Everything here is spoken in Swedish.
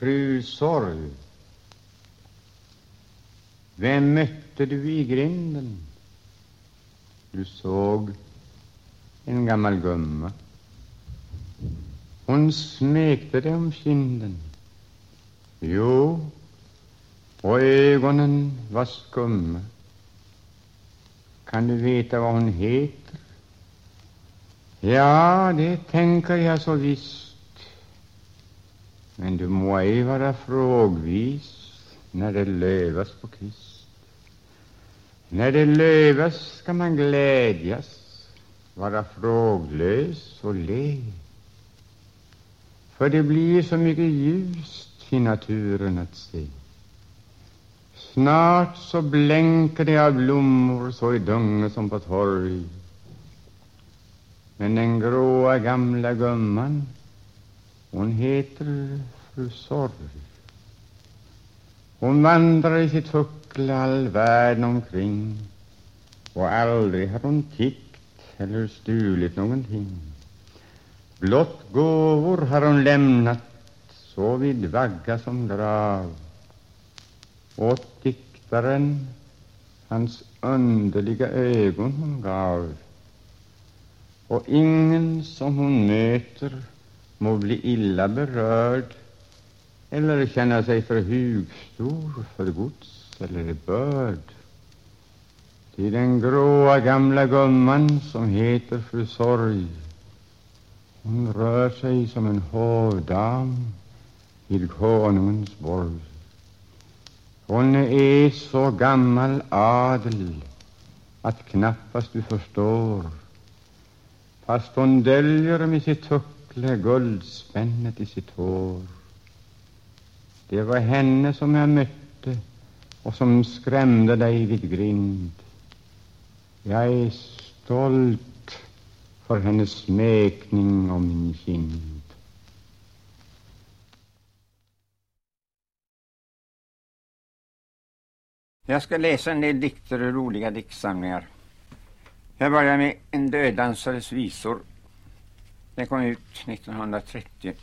Fru Sorg, vem mötte du i grinden? Du såg en gammal gumma. Hon smekte dig om kinden. Jo, och ögonen var skumma. Kan du veta vad hon heter? Ja, det tänker jag så visst. Men du må ej vara frågvis när det lövas på kvist. När det lövas ska man glädjas, vara fråglös och le. För det blir så mycket ljust i naturen att se. Snart så blänker det av blommor så i dunge som på torg. Men den gråa gamla gumman, hon heter fru Sorg. Hon vandrar i sitt huckle all världen omkring och aldrig har hon tiggt eller stulit någonting. Blott gåvor har hon lämnat så vid vagga som grav åt diktaren hans underliga ögon hon gav och ingen som hon möter må bli illa berörd eller känna sig för hugstor för gods eller börd. Till den gråa gamla gumman som heter fru Sorg hon rör sig som en hovdam vid konungens borg. Hon är så gammal adel att knappast du förstår fast hon döljer med sitt tuck huckle guldspännet i sitt hår. Det var henne som jag mötte och som skrämde dig vid grind. Jag är stolt för hennes smekning om min kind. Jag ska läsa en del dikter ur roliga diktsamlingar. Jag börjar med En dödansares visor. Den kom ut 1930.